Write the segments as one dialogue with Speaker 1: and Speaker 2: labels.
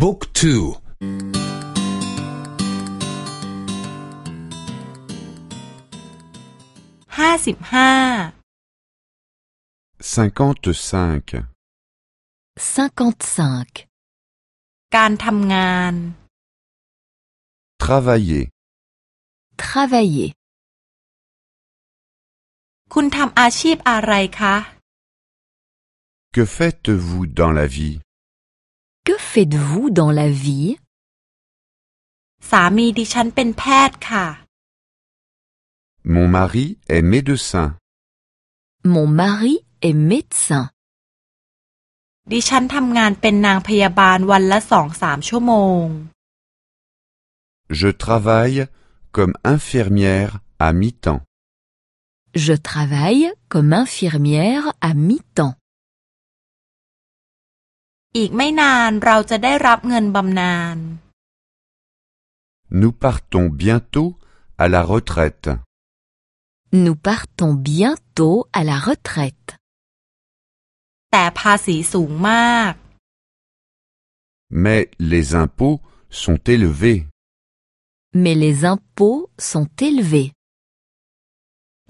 Speaker 1: บุ๊กทู
Speaker 2: ห้าสิบห้า
Speaker 3: cinquante-cinq,
Speaker 4: 55.
Speaker 2: การทำงาน
Speaker 3: travailler,
Speaker 4: Travailler.
Speaker 2: คุณทำอาชีพอะไรคะ
Speaker 3: que faites-vous dans la vie
Speaker 4: Que faites-vous dans la vie
Speaker 2: สามีดิฉันเป็นแพทย์ค่ะ
Speaker 3: Mon mari est médecin.
Speaker 4: Mon mari est médecin.
Speaker 2: ดิฉันทำงานเป็นนางพยาบาลวันละสองสามชั่วโมง
Speaker 3: Je travaille comme infirmière à mi-temps.
Speaker 4: Je travaille comme infirmière à mi-temps.
Speaker 2: อีกไม่นานเราจะได้รับเงินบำนาญ
Speaker 3: Nous partons bientôt à la retraite.
Speaker 4: Nous partons bientôt à la retraite.
Speaker 2: แต่ภาษีสูงมาก
Speaker 3: Mais les impôts sont élevés.
Speaker 4: Mais les impôts sont élevés.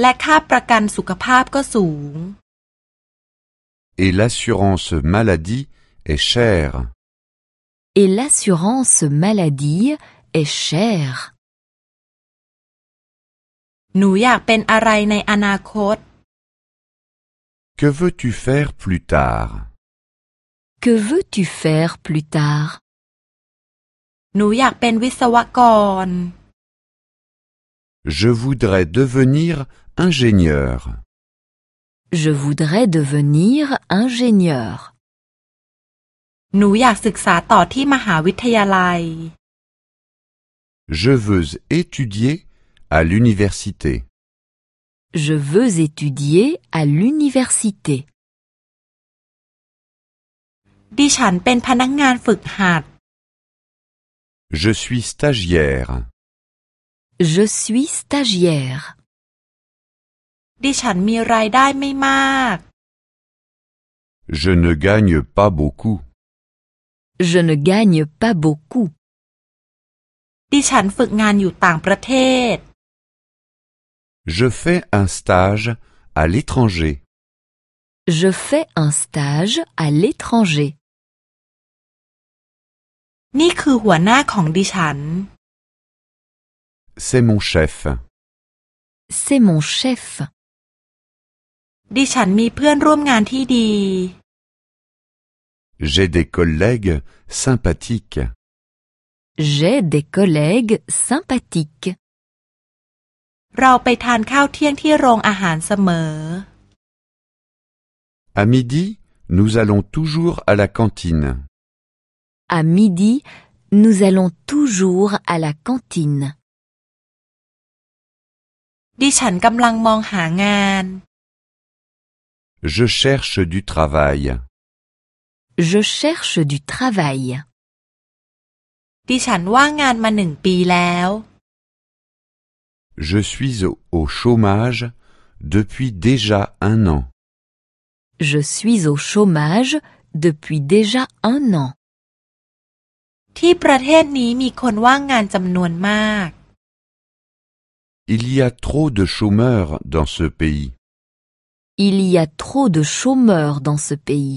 Speaker 2: และค่าประกันสุขภาพก็สูง
Speaker 3: Et l'assurance maladie est chère.
Speaker 4: Et l'assurance maladie est chère.
Speaker 3: Que veux-tu faire plus tard?
Speaker 4: Que veux-tu faire plus tard?
Speaker 3: Je voudrais devenir ingénieur.
Speaker 4: Je voudrais devenir ingénieur.
Speaker 2: หนูอยากศึกษาต่อที่มหาวิทยาลัย
Speaker 3: Je veux étudier à l'université.
Speaker 4: Je veux étudier à l'université.
Speaker 2: ดิฉันเป็นพนักงานฝึกหัด
Speaker 3: Je suis stagiaire.
Speaker 4: Je suis stagiaire.
Speaker 2: ดิฉันมีรายได้ไม่มาก
Speaker 3: Je ne gagne pas beaucoup.
Speaker 4: Je ne gagne pas beaucoup.
Speaker 2: ดิฉันฝึกงานอยู่ต่างประเทศ
Speaker 3: Je fais un stage à l'étranger.
Speaker 4: Je fais un stage à l'étranger.
Speaker 2: นี่คือหัวหน้าของดิฉัน
Speaker 3: C'est mon chef.
Speaker 4: C'est mon chef.
Speaker 2: ดิฉันมีเพื่อนร่วมงานที่ดี
Speaker 3: J'ai des collègues sympathiques.
Speaker 4: J'ai des collègues sympathiques.
Speaker 2: เราไปทานข้าวเที่ยงที่โรงอาหารเสมอ
Speaker 3: À midi, nous allons toujours à la cantine.
Speaker 4: À midi, nous allons toujours à la cantine.
Speaker 2: ดิฉันกำลังมองหางาน
Speaker 3: Je cherche du travail.
Speaker 4: Je cherche du travail.
Speaker 2: ดิฉันว่างงานมาหนึ่งปีแล้ว
Speaker 3: Je suis au, au chômage depuis déjà un an.
Speaker 4: Je suis au chômage depuis déjà un an.
Speaker 2: ที่ประเทศนี้มีคนว่างงานจำนวนมาก
Speaker 3: Il y a trop de chômeurs dans ce pays.
Speaker 4: Il y a trop de chômeurs dans ce pays.